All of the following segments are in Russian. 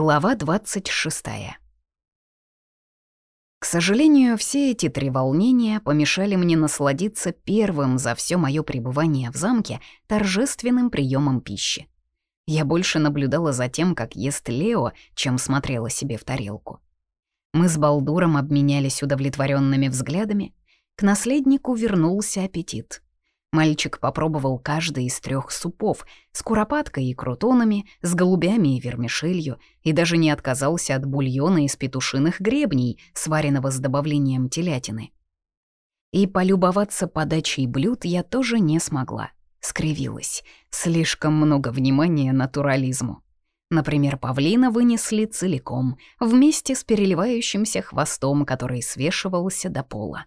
Глава 26. К сожалению, все эти три волнения помешали мне насладиться первым за все мое пребывание в замке торжественным приемом пищи. Я больше наблюдала за тем, как ест Лео, чем смотрела себе в тарелку. Мы с Балдуром обменялись удовлетворенными взглядами. К наследнику вернулся аппетит. Мальчик попробовал каждый из трех супов с куропаткой и крутонами, с голубями и вермишелью, и даже не отказался от бульона из петушиных гребней, сваренного с добавлением телятины. И полюбоваться подачей блюд я тоже не смогла. Скривилась. Слишком много внимания натурализму. Например, павлина вынесли целиком, вместе с переливающимся хвостом, который свешивался до пола.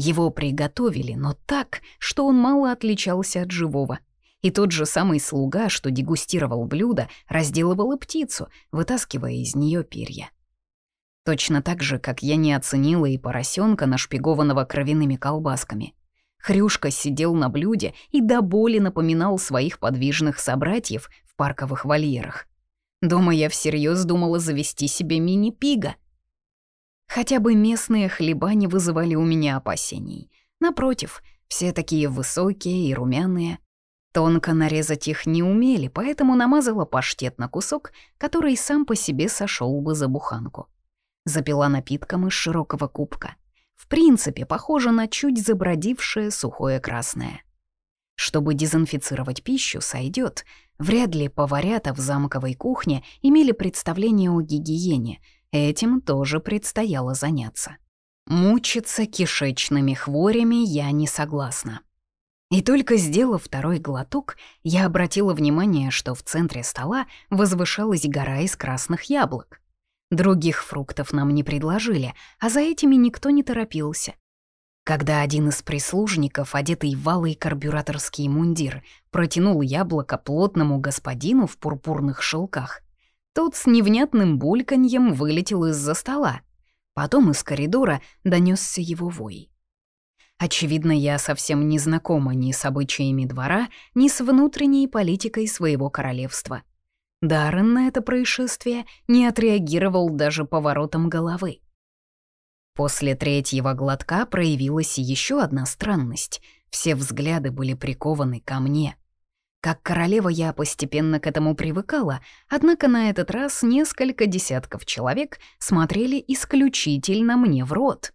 Его приготовили, но так, что он мало отличался от живого. И тот же самый слуга, что дегустировал блюдо, разделывал и птицу, вытаскивая из нее перья. Точно так же, как я не оценила и поросенка, нашпигованного кровяными колбасками. Хрюшка сидел на блюде и до боли напоминал своих подвижных собратьев в парковых вольерах. Дома я всерьез думала завести себе мини-пига — Хотя бы местные хлеба не вызывали у меня опасений. Напротив, все такие высокие и румяные. Тонко нарезать их не умели, поэтому намазала паштет на кусок, который сам по себе сошел бы за буханку. Запила напитком из широкого кубка. В принципе, похоже на чуть забродившее сухое красное. Чтобы дезинфицировать пищу, сойдет. Вряд ли поварята в замковой кухне имели представление о гигиене — Этим тоже предстояло заняться. Мучиться кишечными хворями я не согласна. И только сделав второй глоток, я обратила внимание, что в центре стола возвышалась гора из красных яблок. Других фруктов нам не предложили, а за этими никто не торопился. Когда один из прислужников, одетый в валый карбюраторский мундир, протянул яблоко плотному господину в пурпурных шелках, тот с невнятным бульканьем вылетел из-за стола. Потом из коридора донесся его вой. Очевидно, я совсем не знакома ни с обычаями двора, ни с внутренней политикой своего королевства. Даррен на это происшествие не отреагировал даже поворотом головы. После третьего глотка проявилась еще одна странность. Все взгляды были прикованы ко мне — как королева я постепенно к этому привыкала, однако на этот раз несколько десятков человек смотрели исключительно мне в рот.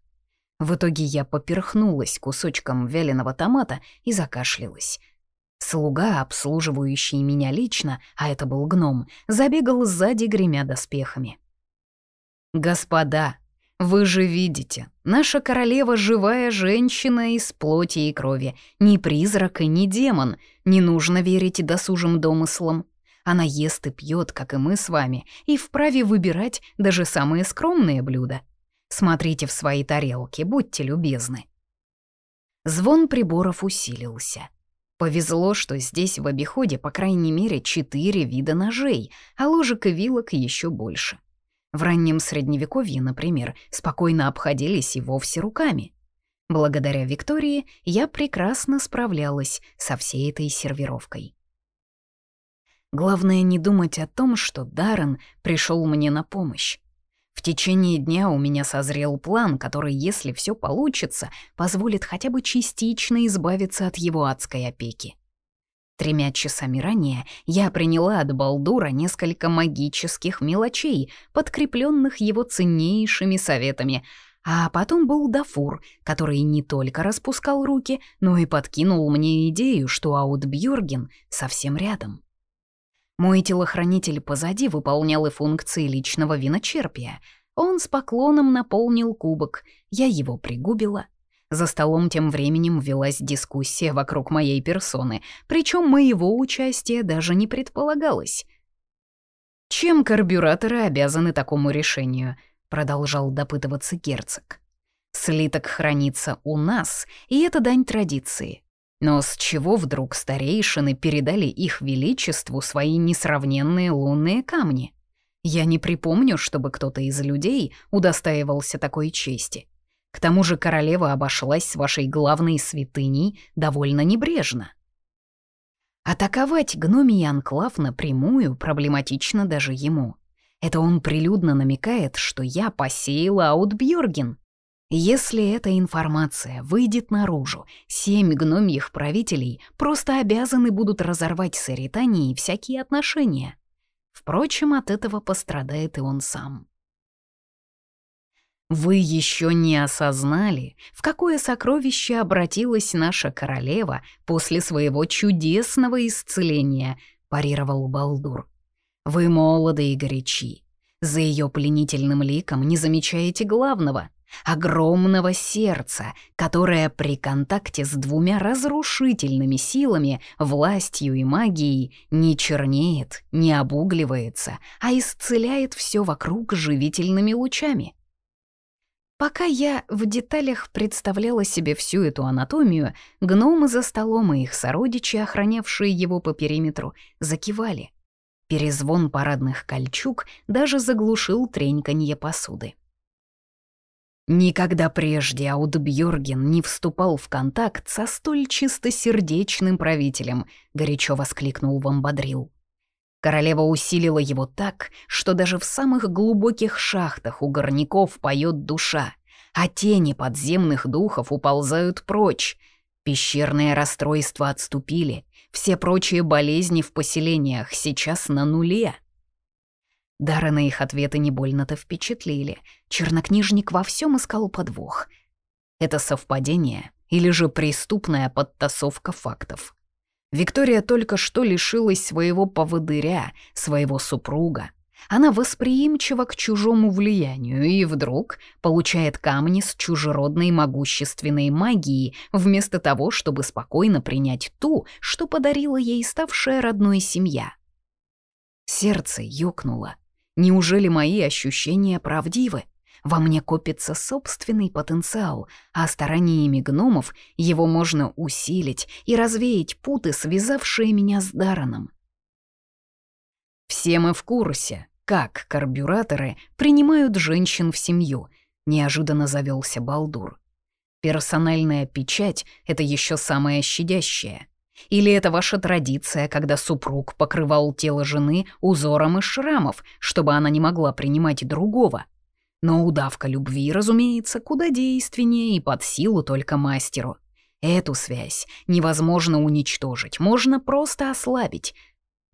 В итоге я поперхнулась кусочком вяленого томата и закашлялась. Слуга, обслуживающий меня лично, а это был гном, забегал сзади, гремя доспехами. «Господа, вы же видите, наша королева — живая женщина из плоти и крови, ни призрак и ни демон, не нужно верить досужим домыслам. Она ест и пьет, как и мы с вами, и вправе выбирать даже самые скромные блюда. Смотрите в свои тарелки, будьте любезны. Звон приборов усилился. Повезло, что здесь в обиходе по крайней мере четыре вида ножей, а ложек и вилок еще больше. В раннем средневековье, например, спокойно обходились и вовсе руками. Благодаря Виктории я прекрасно справлялась со всей этой сервировкой. Главное не думать о том, что Даррен пришел мне на помощь. В течение дня у меня созрел план, который, если все получится, позволит хотя бы частично избавиться от его адской опеки. Тремя часами ранее я приняла от Балдура несколько магических мелочей, подкрепленных его ценнейшими советами, а потом был Дафур, который не только распускал руки, но и подкинул мне идею, что Аутбьорген совсем рядом. Мой телохранитель позади выполнял и функции личного виночерпия. Он с поклоном наполнил кубок, я его пригубила, за столом тем временем велась дискуссия вокруг моей персоны, причем моего участия даже не предполагалось. «Чем карбюраторы обязаны такому решению?» — продолжал допытываться герцог. «Слиток хранится у нас, и это дань традиции. Но с чего вдруг старейшины передали их величеству свои несравненные лунные камни? Я не припомню, чтобы кто-то из людей удостаивался такой чести. К тому же королева обошлась с вашей главной святыней довольно небрежно. Атаковать гномий анклав напрямую проблематично даже ему. Это он прилюдно намекает, что я посеяла Аутбьорген. Если эта информация выйдет наружу, семь гномьих правителей просто обязаны будут разорвать с Эританией всякие отношения. Впрочем, от этого пострадает и он сам. «Вы еще не осознали, в какое сокровище обратилась наша королева после своего чудесного исцеления», — парировал Балдур. «Вы молоды и горячи. За ее пленительным ликом не замечаете главного — огромного сердца, которое при контакте с двумя разрушительными силами, властью и магией, не чернеет, не обугливается, а исцеляет все вокруг живительными лучами». Пока я в деталях представляла себе всю эту анатомию, гномы за столом и их сородичи, охранявшие его по периметру, закивали. Перезвон парадных кольчуг даже заглушил треньканье посуды. Никогда прежде Аудбьорген не вступал в контакт со столь чистосердечным правителем, горячо воскликнул Вамбадрил. Королева усилила его так, что даже в самых глубоких шахтах у горняков поет душа, а тени подземных духов уползают прочь. Пещерные расстройства отступили, все прочие болезни в поселениях сейчас на нуле. Даррена их ответы не больно-то впечатлили. Чернокнижник во всем искал подвох. Это совпадение или же преступная подтасовка фактов? Виктория только что лишилась своего поводыря, своего супруга. Она восприимчива к чужому влиянию и вдруг получает камни с чужеродной могущественной магией, вместо того, чтобы спокойно принять ту, что подарила ей ставшая родной семья. Сердце ёкнуло. Неужели мои ощущения правдивы? Во мне копится собственный потенциал, а стараниями гномов его можно усилить и развеять путы, связавшие меня с Дараном. Все мы в курсе, как карбюраторы принимают женщин в семью, неожиданно завелся Балдур. Персональная печать — это еще самое щадящее. Или это ваша традиция, когда супруг покрывал тело жены узором из шрамов, чтобы она не могла принимать другого? Но удавка любви, разумеется, куда действеннее и под силу только мастеру. Эту связь невозможно уничтожить, можно просто ослабить.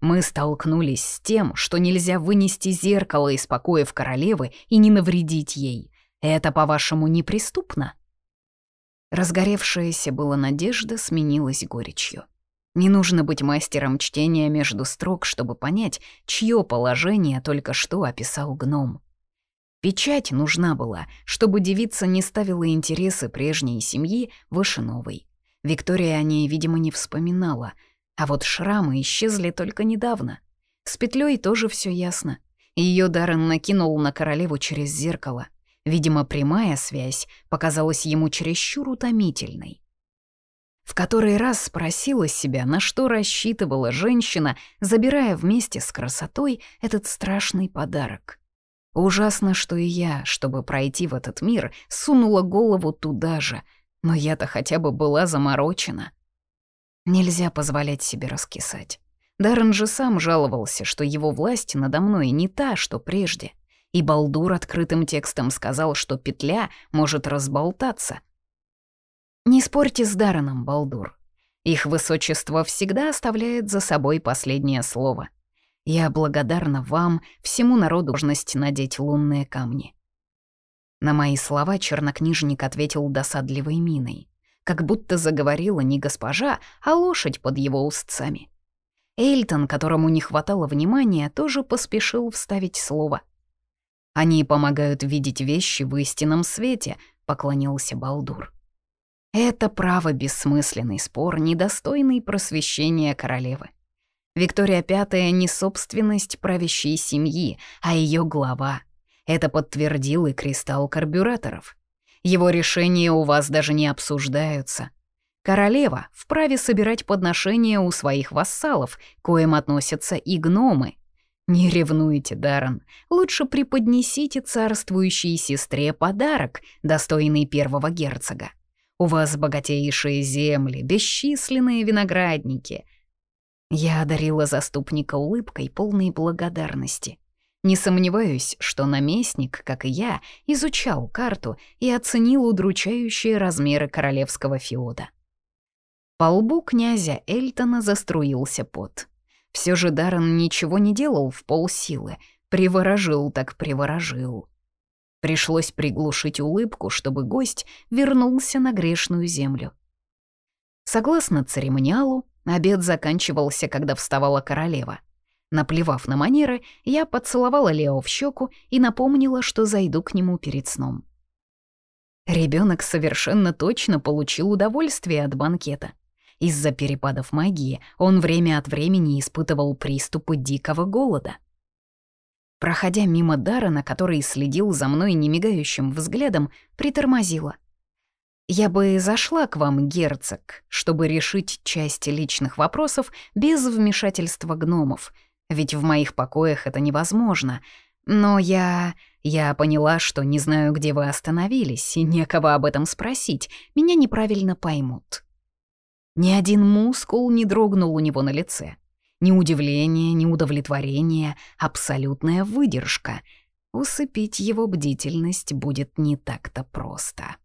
Мы столкнулись с тем, что нельзя вынести зеркало из покоев королевы и не навредить ей. Это, по-вашему, неприступно? Разгоревшаяся была надежда сменилась горечью. Не нужно быть мастером чтения между строк, чтобы понять, чье положение только что описал гном. Печать нужна была, чтобы девица не ставила интересы прежней семьи выше новой. Виктория о ней, видимо, не вспоминала, а вот шрамы исчезли только недавно. С петлей тоже все ясно. Ее Даррен накинул на королеву через зеркало. Видимо, прямая связь показалась ему чересчур утомительной. В который раз спросила себя, на что рассчитывала женщина, забирая вместе с красотой этот страшный подарок. Ужасно, что и я, чтобы пройти в этот мир, сунула голову туда же, но я-то хотя бы была заморочена. Нельзя позволять себе раскисать. Даррен же сам жаловался, что его власть надо мной не та, что прежде. И Балдур открытым текстом сказал, что петля может разболтаться. Не спорьте с Дарреном, Балдур. Их высочество всегда оставляет за собой последнее слово — я благодарна вам, всему народу, должность надеть лунные камни». На мои слова чернокнижник ответил досадливой миной, как будто заговорила не госпожа, а лошадь под его устцами. Эйлтон, которому не хватало внимания, тоже поспешил вставить слово. «Они помогают видеть вещи в истинном свете», — поклонился Балдур. «Это право бессмысленный спор, недостойный просвещения королевы. Виктория Пятая не собственность правящей семьи, а ее глава. Это подтвердил и кристалл карбюраторов. Его решения у вас даже не обсуждаются. Королева вправе собирать подношения у своих вассалов, коим относятся и гномы. Не ревнуйте, Даррен. Лучше преподнесите царствующей сестре подарок, достойный первого герцога. У вас богатейшие земли, бесчисленные виноградники — я одарила заступника улыбкой полной благодарности. Не сомневаюсь, что наместник, как и я, изучал карту и оценил удручающие размеры королевского феода. По лбу князя Эльтона заструился пот. Все же Даррен ничего не делал в полсилы, приворожил так приворожил. Пришлось приглушить улыбку, чтобы гость вернулся на грешную землю. Согласно церемониалу, обед заканчивался, когда вставала королева. Наплевав на манеры, я поцеловала Лео в щеку и напомнила, что зайду к нему перед сном. Ребенок совершенно точно получил удовольствие от банкета. Из-за перепадов магии он время от времени испытывал приступы дикого голода. Проходя мимо Даррена, который следил за мной немигающим взглядом, притормозила. «Я бы зашла к вам, герцог, чтобы решить часть личных вопросов без вмешательства гномов, ведь в моих покоях это невозможно. Но я... я поняла, что не знаю, где вы остановились, и некого об этом спросить, меня неправильно поймут». Ни один мускул не дрогнул у него на лице. Ни удивление, ни удовлетворение, абсолютная выдержка. Усыпить его бдительность будет не так-то просто.